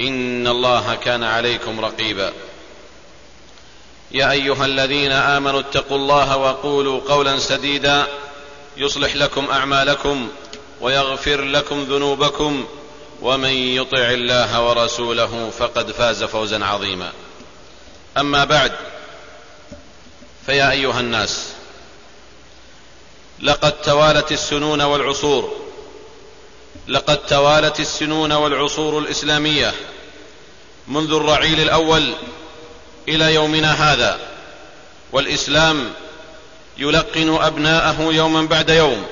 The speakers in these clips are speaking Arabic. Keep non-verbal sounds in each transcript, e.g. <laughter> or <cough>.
إن الله كان عليكم رقيبا. يا أيها الذين آمنوا اتقوا الله وقولوا قولا سديدا. يصلح لكم أعمالكم ويغفر لكم ذنوبكم. ومن يطع الله ورسوله فقد فاز فوزا عظيما. أما بعد فيا أيها الناس لقد توالت السنون والعصور. لقد توالت السنون والعصور الإسلامية. منذ الرعيل الأول إلى يومنا هذا. والإسلام يلقن أبناءه يوما بعد يوم.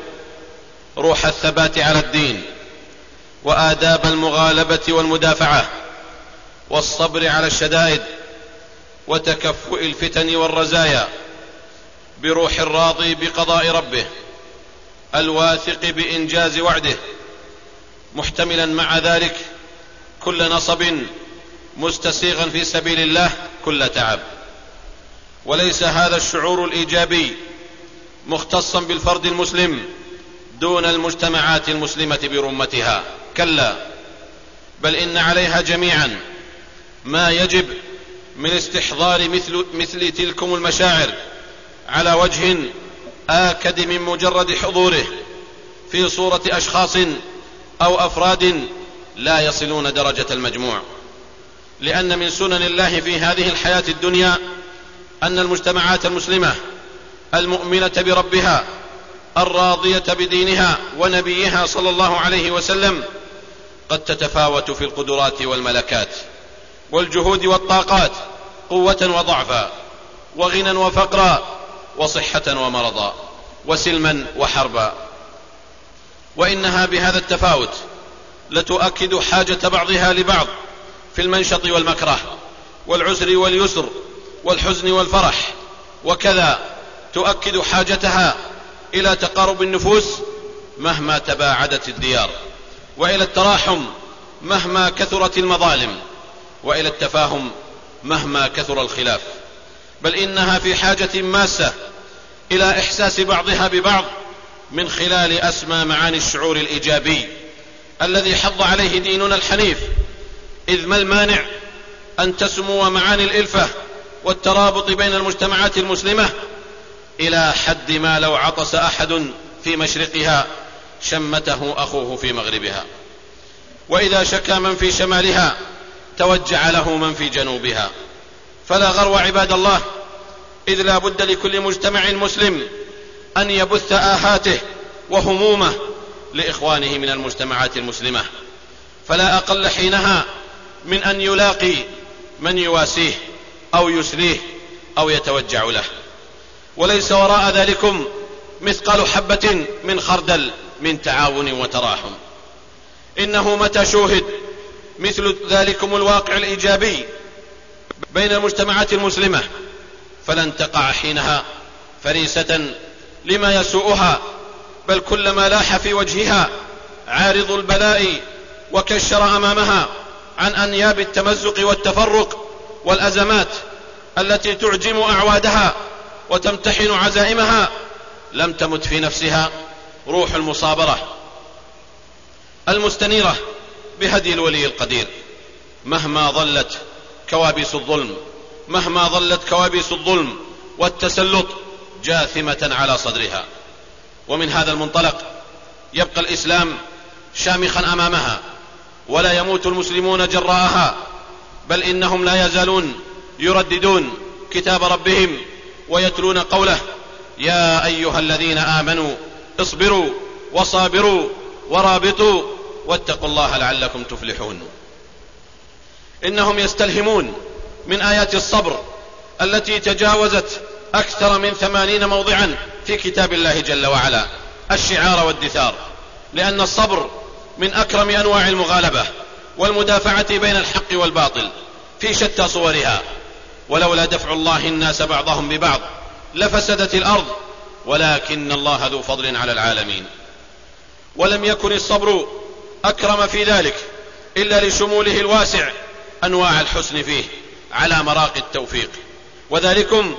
روح الثبات على الدين. وآداب المغالبة والمدافعة. والصبر على الشدائد. وتكفؤ الفتن والرزايا. بروح الراضي بقضاء ربه. الواثق بإنجاز وعده. محتملا مع ذلك كل نصب مستسيغا في سبيل الله كل تعب. وليس هذا الشعور الإيجابي مختصا بالفرد المسلم دون المجتمعات المسلمة برمتها. كلا بل إن عليها جميعا ما يجب من استحضار مثل, مثل تلكم المشاعر على وجه آكد من مجرد حضوره في صورة أشخاص أو أفراد لا يصلون درجة المجموع. لأن من سنن الله في هذه الحياة الدنيا أن المجتمعات المسلمة المؤمنة بربها الراضية بدينها ونبيها صلى الله عليه وسلم قد تتفاوت في القدرات والملكات والجهود والطاقات قوة وضعفا وغنى وفقرا وصحة ومرضا وسلما وحربا. وإنها بهذا التفاوت لتؤكد حاجة بعضها لبعض في المنشط والمكره والعسر واليسر والحزن والفرح وكذا تؤكد حاجتها إلى تقارب النفوس مهما تباعدت الديار وإلى التراحم مهما كثرت المظالم وإلى التفاهم مهما كثر الخلاف بل إنها في حاجة ماسة إلى إحساس بعضها ببعض من خلال أسمى معاني الشعور الإيجابي الذي حض عليه ديننا الحنيف إذ ما المانع أن تسمو معاني الإلفة والترابط بين المجتمعات المسلمة إلى حد ما لو عطس أحد في مشرقها شمته أخوه في مغربها. وإذا شكا من في شمالها توجع له من في جنوبها. فلا غرو عباد الله إذ لا بد لكل مجتمع مسلم أن يبث آهاته وهمومه لإخوانه من المجتمعات المسلمة. فلا أقل حينها من أن يلاقي من يواسيه أو يسريه أو يتوجع له. وليس وراء ذلكم مثقال حبة من خردل من تعاون وتراحم. إنه متى شوهد مثل ذلكم الواقع الإيجابي بين المجتمعات المسلمة؟ فلن تقع حينها فريسة لما يسوءها بل كلما لاح في وجهها عارض البلاء وكشر أمامها. عن أنياب التمزق والتفرق والأزمات التي تعجم أعوادها وتمتحن عزائمها لم تمت في نفسها روح المصابرة المستنيرة بهدي الولي القدير. مهما ظلت كوابيس الظلم مهما ظلت كوابيس الظلم والتسلط جاثمة على صدرها. ومن هذا المنطلق يبقى الإسلام شامخا أمامها. ولا يموت المسلمون جراءها بل إنهم لا يزالون يرددون كتاب ربهم ويتلون قوله يا أيها الذين آمنوا اصبروا وصابروا ورابطوا واتقوا الله لعلكم تفلحون. إنهم يستلهمون من آيات الصبر التي تجاوزت أكثر من ثمانين موضعا في كتاب الله جل وعلا الشعار والدثار لأن الصبر من أكرم أنواع المغالبة والمدافعة بين الحق والباطل في شتى صورها. ولولا دفع الله الناس بعضهم ببعض لفسدت الأرض ولكن الله ذو فضل على العالمين. ولم يكن الصبر أكرم في ذلك إلا لشموله الواسع أنواع الحسن فيه على مراق التوفيق. وذلكم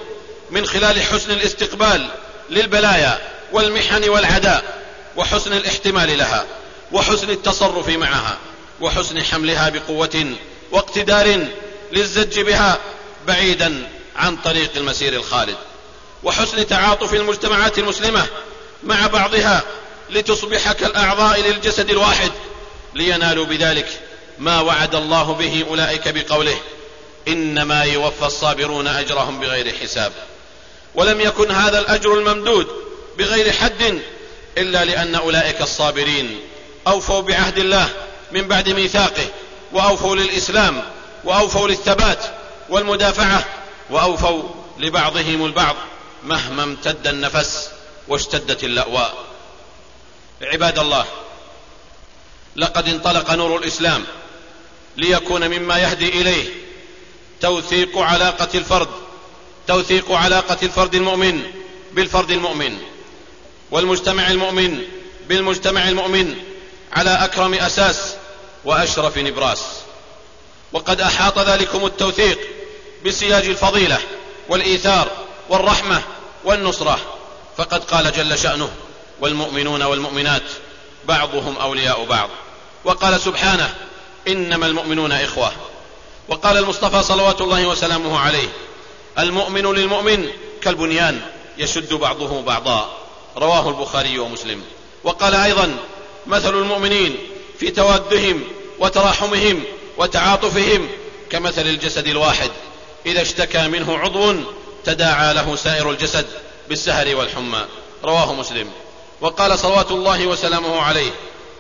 من خلال حسن الاستقبال للبلايا والمحن والعداء وحسن الاحتمال لها. وحسن التصرف معها وحسن حملها بقوة واقتدار للزج بها بعيدا عن طريق المسير الخالد. وحسن تعاطف المجتمعات المسلمة مع بعضها لتصبح كالأعضاء للجسد الواحد لينالوا بذلك ما وعد الله به أولئك بقوله إنما يوفى الصابرون أجرهم بغير حساب. ولم يكن هذا الأجر الممدود بغير حد إلا لأن أولئك الصابرين أوفوا بعهد الله من بعد ميثاقه وأوفوا للإسلام وأوفوا للثبات والمدافعة وأوفوا لبعضهم البعض مهما امتد النفس واشتدت اللأواء. عباد الله لقد انطلق نور الإسلام ليكون مما يهدي إليه توثيق علاقة الفرد توثيق علاقة الفرد المؤمن بالفرد المؤمن والمجتمع المؤمن بالمجتمع المؤمن على أكرم أساس وأشرف نبراس. وقد أحاط ذلكم التوثيق بسياج الفضيلة والإيثار والرحمة والنصرة. فقد قال جل شأنه والمؤمنون والمؤمنات بعضهم أولياء بعض. وقال سبحانه إنما المؤمنون إخوة. وقال المصطفى صلوات الله وسلامه عليه المؤمن للمؤمن كالبنيان يشد بعضه بعضا. رواه البخاري ومسلم. وقال أيضا مثل المؤمنين في توادهم وتراحمهم وتعاطفهم كمثل الجسد الواحد. إذا اشتكى منه عضو تداعى له سائر الجسد بالسهر والحمى. رواه مسلم. وقال صلوات الله وسلامه عليه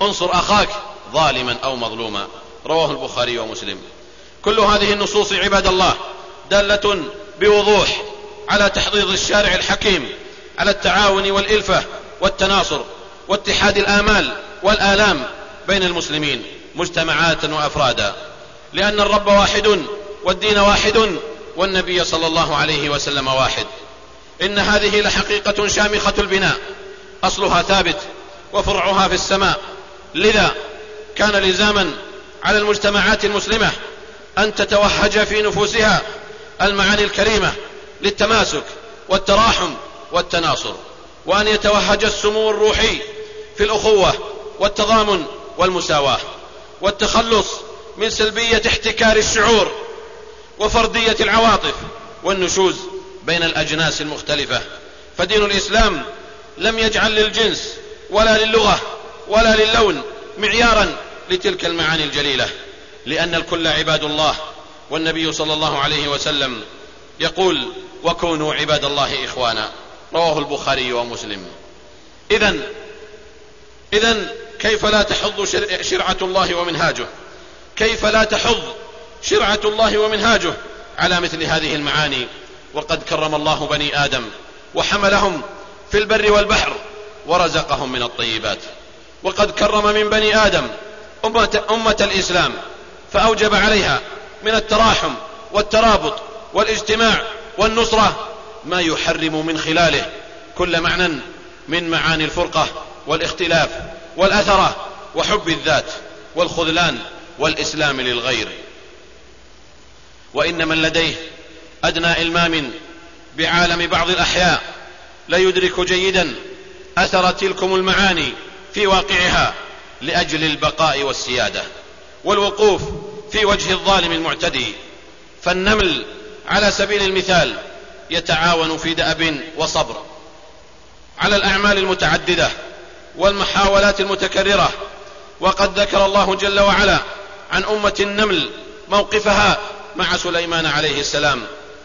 انصر أخاك ظالما أو مظلوما. رواه البخاري ومسلم. كل هذه النصوص عباد الله دالة بوضوح على تحضيض الشارع الحكيم على التعاون والإلفة والتناصر واتحاد الآمال والآلام بين المسلمين مجتمعات وأفرادا. لأن الرب واحد والدين واحد والنبي صلى الله عليه وسلم واحد. إن هذه لحقيقة شامخة البناء. أصلها ثابت وفرعها في السماء. لذا كان لزاما على المجتمعات المسلمة أن تتوهج في نفوسها المعاني الكريمة للتماسك والتراحم والتناصر. وأن يتوهج السمو الروحي في الأخوة والتضامن والمساواة والتخلص من سلبية احتكار الشعور وفرديه العواطف والنشوز بين الأجناس المختلفة. فدين الإسلام لم يجعل للجنس ولا للغة ولا للون معيارا لتلك المعاني الجليلة لأن الكل عباد الله والنبي صلى الله عليه وسلم يقول وكونوا عباد الله إخوانا رواه البخاري ومسلم. اذا اذا كيف لا تحض شرعة الله ومنهاجه؟ كيف لا تحض شرعة الله ومنهاجه؟ على مثل هذه المعاني. وقد كرم الله بني آدم وحملهم في البر والبحر ورزقهم من الطيبات. وقد كرم من بني آدم امه, أمة الإسلام فأوجب عليها من التراحم والترابط والاجتماع والنصرة ما يحرم من خلاله كل معنى من معاني الفرقة والاختلاف والاثره وحب الذات والخذلان والإسلام للغير. وان من لديه أدنى إلمام بعالم بعض الأحياء ليدرك جيدا أثر تلكم المعاني في واقعها لأجل البقاء والسيادة والوقوف في وجه الظالم المعتدي. فالنمل على سبيل المثال يتعاون في دأب وصبر على الأعمال المتعددة والمحاولات المتكررة. وقد ذكر الله جل وعلا عن أمة النمل موقفها مع سليمان عليه السلام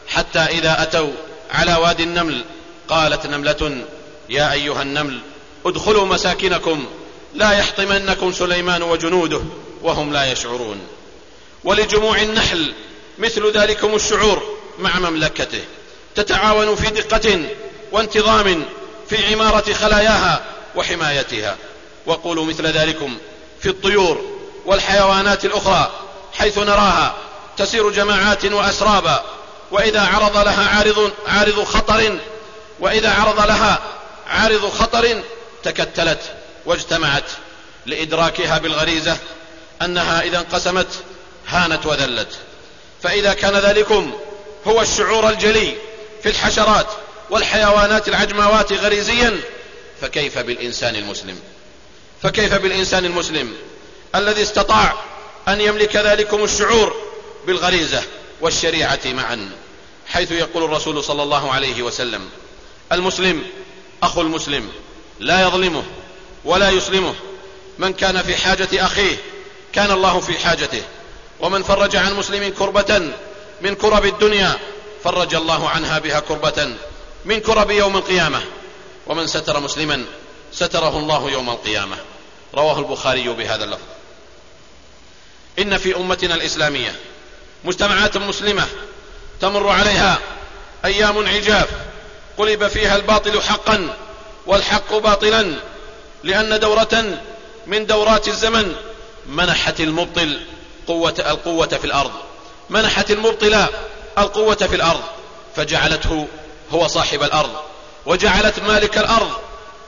حتى إذا أتوا على وادي النمل قالت نملة يا أيها النمل ادخلوا مساكنكم لا يحطمنكم سليمان وجنوده وهم لا يشعرون. ولجموع النحل مثل ذلكم الشعور مع مملكته تتعاون في دقة وانتظام في عمارة خلاياها وحمايتها. وقولوا مثل ذلكم في الطيور والحيوانات الأخرى حيث نراها تسير جماعات وأسرابا. وإذا عرض لها عارض عارض خطر وإذا عرض لها عارض خطر تكتلت واجتمعت لإدراكها بالغريزة أنها إذا انقسمت هانت وذلت. فإذا كان ذلكم هو الشعور الجلي في الحشرات والحيوانات العجموات غريزيا فكيف بالإنسان المسلم؟ فكيف بالإنسان المسلم الذي استطاع أن يملك ذلكم الشعور بالغريزة والشريعة معا حيث يقول الرسول صلى الله عليه وسلم المسلم أخو المسلم لا يظلمه ولا يسلمه من كان في حاجة أخيه كان الله في حاجته ومن فرج عن مسلم كربة من كرب الدنيا فرج الله عنها بها كربة من كرب يوم القيامة. ومن ستر مسلما ستره الله يوم القيامة. رواه البخاري بهذا اللفظ. إن في أمتنا الإسلامية مجتمعات مسلمة تمر عليها أيام عجاف قلب فيها الباطل حقا والحق باطلا لأن دورة من دورات الزمن منحت المبطل قوة القوة في الأرض. منحت المبطل القوة في الأرض فجعلته هو صاحب الأرض. وجعلت مالك الأرض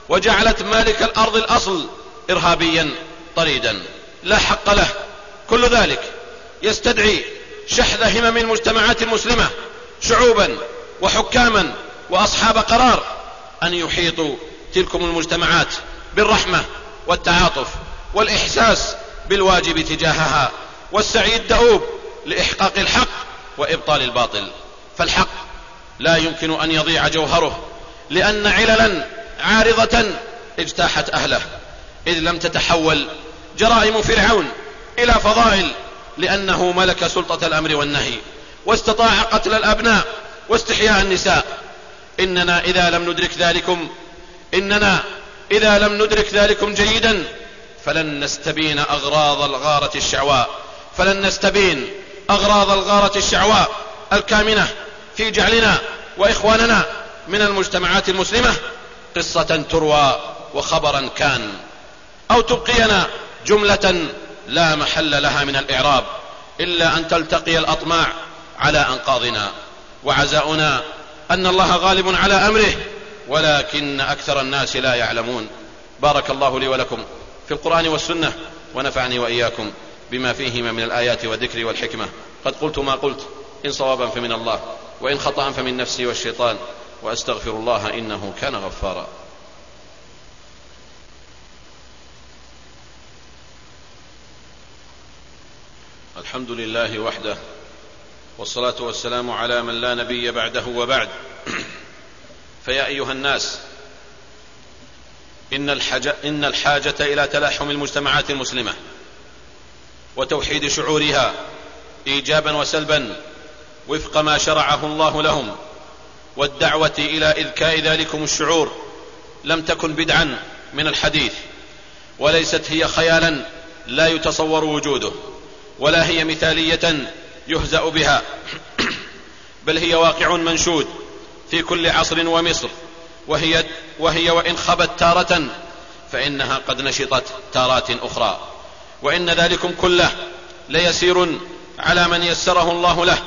وجعلت مالك الأرض الأصل إرهابيا طريدا. لا حق له. كل ذلك يستدعي شحذ همم المجتمعات المسلمة شعوبا وحكاما وأصحاب قرار أن يحيطوا تلكم المجتمعات بالرحمة والتعاطف والإحساس بالواجب تجاهها والسعي الدؤوب لإحقاق الحق وإبطال الباطل. فالحق لا يمكن أن يضيع جوهره. لأن عللا عارضة اجتاحت أهله إذ لم تتحول جرائم فرعون إلى فضائل لأنه ملك سلطة الأمر والنهي واستطاع قتل الأبناء واستحياء النساء. إننا إذا لم ندرك ذلكم إننا إذا لم ندرك ذلكم جيدا فلن نستبين أغراض الغارة الشعواء فلن نستبين أغراض الغارة الشعواء الكامنة في جعلنا وإخواننا من المجتمعات المسلمة قصة تروى وخبرا كان أو تبقينا جملة لا محل لها من الإعراب إلا أن تلتقي الأطماع على أنقاضنا. وعزاؤنا أن الله غالب على أمره ولكن أكثر الناس لا يعلمون. بارك الله لي ولكم في القرآن والسنة ونفعني وإياكم بما فيهما من الآيات والذكر والحكمة. قد قلت ما قلت إن صوابا فمن الله وإن خطأ فمن نفسي والشيطان. وأستغفر الله إنه كان غفارا. الحمد لله وحده والصلاة والسلام على من لا نبي بعده وبعد. <clears throat> فيا أيها الناس إن الحاجة, إن الحاجة إلى تلاحم المجتمعات المسلمة وتوحيد شعورها إيجابا وسلبا وفق ما شرعه الله لهم والدعوة إلى إذكاء ذلكم الشعور لم تكن بدعا من الحديث وليست هي خيالا لا يتصور وجوده ولا هي مثالية يهزأ بها <clears throat> بل هي واقع منشود في كل عصر ومصر وهي, وهي وإن خبت تارة فإنها قد نشطت تارات أخرى وإن ذلكم كله ليسير على من يسره الله له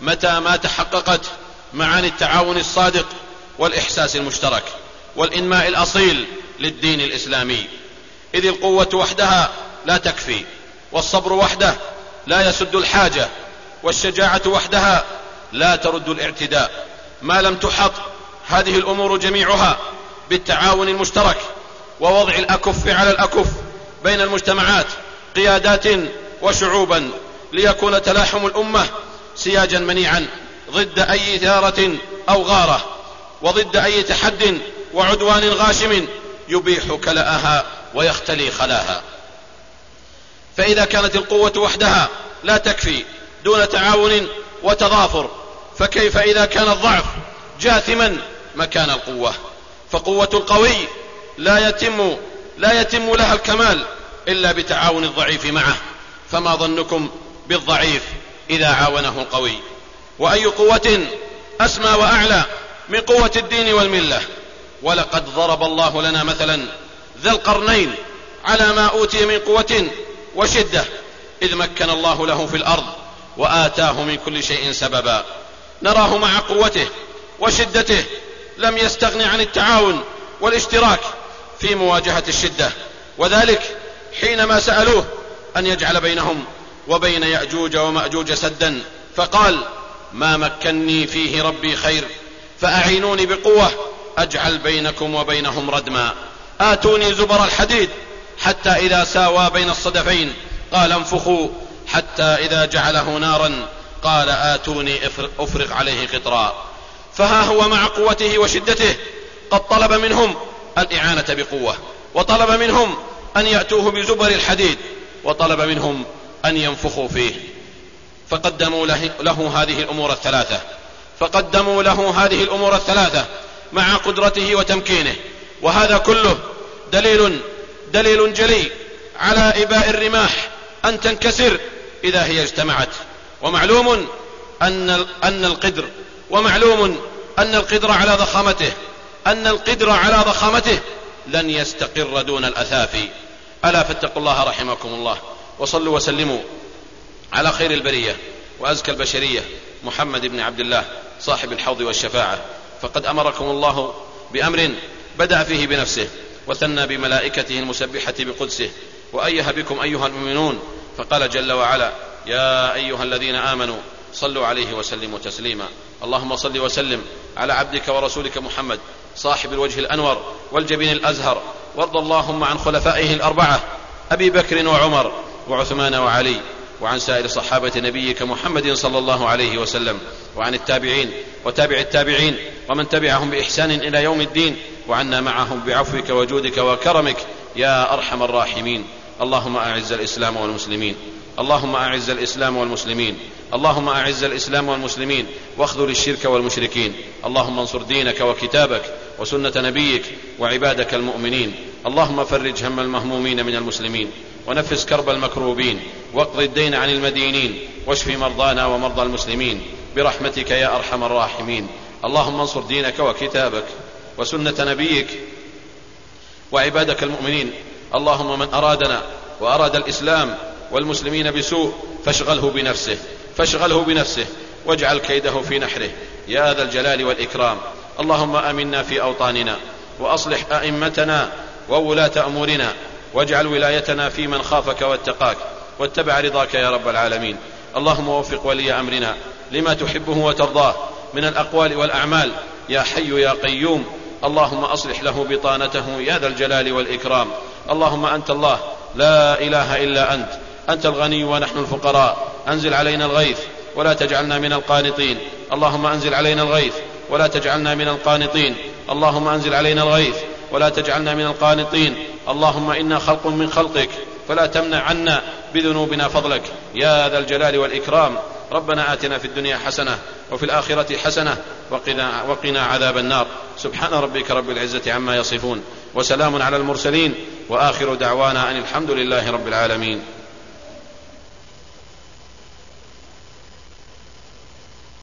متى ما تحققت معاني التعاون الصادق والإحساس المشترك والإنماء الأصيل للدين الإسلامي. إذ القوة وحدها لا تكفي والصبر وحده لا يسد الحاجة والشجاعة وحدها لا ترد الاعتداء. ما لم تحط هذه الأمور جميعها بالتعاون المشترك ووضع الأكف على الأكف بين المجتمعات قيادات وشعوبا ليكون تلاحم الأمة سياجا منيعا. ضد أي ثارة أو غارة وضد أي تحد وعدوان غاشم يبيح كلأها ويختلي خلاها. فإذا كانت القوة وحدها لا تكفي دون تعاون وتضافر فكيف إذا كان الضعف جاثما مكان القوة؟ فقوة القوي لا يتم لا يتم لها الكمال إلا بتعاون الضعيف معه. فما ظنكم بالضعيف إذا عاونه القوي؟ وأي قوة أسمى وأعلى من قوة الدين والملة. ولقد ضرب الله لنا مثلا ذا القرنين على ما أوتي من قوة وشدة. إذ مكن الله له في الأرض وآتاه من كل شيء سببا. نراه مع قوته وشدته. لم يستغن عن التعاون والاشتراك في مواجهة الشدة. وذلك حينما سألوه أن يجعل بينهم وبين يأجوج ومأجوج سدا. فقال ما مكني فيه ربي خير فأعينوني بقوة أجعل بينكم وبينهم ردما. آتوني زبر الحديد حتى إذا ساوى بين الصدفين. قال انفخوا حتى إذا جعله نارا. قال آتوني افرغ عليه قطرا. فها هو مع قوته وشدته قد طلب منهم الإعانة بقوة وطلب منهم أن يأتوه بزبر الحديد وطلب منهم أن ينفخوا فيه. فقدموا له, هذه الأمور الثلاثة. فقدموا له هذه الأمور الثلاثة مع قدرته وتمكينه. وهذا كله دليل دليل جلي على إباء الرماح. أن تنكسر إذا هي اجتمعت. ومعلوم أن أن القدر ومعلوم أن القدر على ضخامته. أن القدر على ضخامته لن يستقر دون الاثافي ألا فاتقوا الله رحمكم الله. وصلوا وسلموا على خير البرية وأزكى البشرية محمد بن عبد الله صاحب الحوض والشفاعة. فقد أمركم الله بأمر بدأ فيه بنفسه وثنى بملائكته المسبحة بقدسه. وايه بكم أيها المؤمنون فقال جل وعلا يا أيها الذين آمنوا صلوا عليه وسلموا تسليما. اللهم صل وسلم على عبدك ورسولك محمد صاحب الوجه الأنور والجبين الأزهر. وارض اللهم عن خلفائه الأربعة أبي بكر وعمر وعثمان وعلي. وعن سائر صحابة نبيك محمد صلى الله عليه وسلم وعن التابعين وتابع التابعين ومن تبعهم بإحسان إلى يوم الدين وعنا معهم بعفوك وجودك وكرمك يا أرحم الراحمين. اللهم أعز الإسلام والمسلمين. اللهم أعز الإسلام والمسلمين. اللهم أعز الإسلام والمسلمين. واخذل الشرك والمشركين. اللهم انصر دينك وكتابك وسنة نبيك وعبادك المؤمنين. اللهم فرج هم المهمومين من المسلمين. ونفس كرب المكروبين واقض الدين عن المدينين واشف مرضانا ومرضى المسلمين برحمتك يا أرحم الراحمين. اللهم انصر دينك وكتابك وسنة نبيك وعبادك المؤمنين. اللهم من أرادنا وأراد الإسلام والمسلمين بسوء فاشغله بنفسه فاشغله بنفسه واجعل كيده في نحره. يا ذا الجلال والإكرام. اللهم آمنا في أوطاننا وأصلح أئمتنا وولاة أمورنا واجعل ولايتنا في من خافك واتقاك واتبع رضاك يا رب العالمين. اللهم وفق ولي أمرنا لما تحبه وترضاه من الأقوال والأعمال. يا حي يا قيوم اللهم أصلح له بطانته يا ذا الجلال والإكرام. اللهم أنت الله لا إله إلا أنت. أنت الغني ونحن الفقراء. أنزل علينا الغيث ولا تجعلنا من القانطين. اللهم أنزل علينا الغيث ولا تجعلنا من القانطين. اللهم أنزل علينا الغيث ولا تجعلنا من القانطين. اللهم إنا خلق من خلقك فلا تمنع عنا بذنوبنا فضلك. يا ذا الجلال والإكرام ربنا آتنا في الدنيا حسنة وفي الآخرة حسنة وقنا, وقنا عذاب النار. سبحان ربك رب العزة عما يصفون وسلام على المرسلين وآخر دعوانا أن الحمد لله رب العالمين.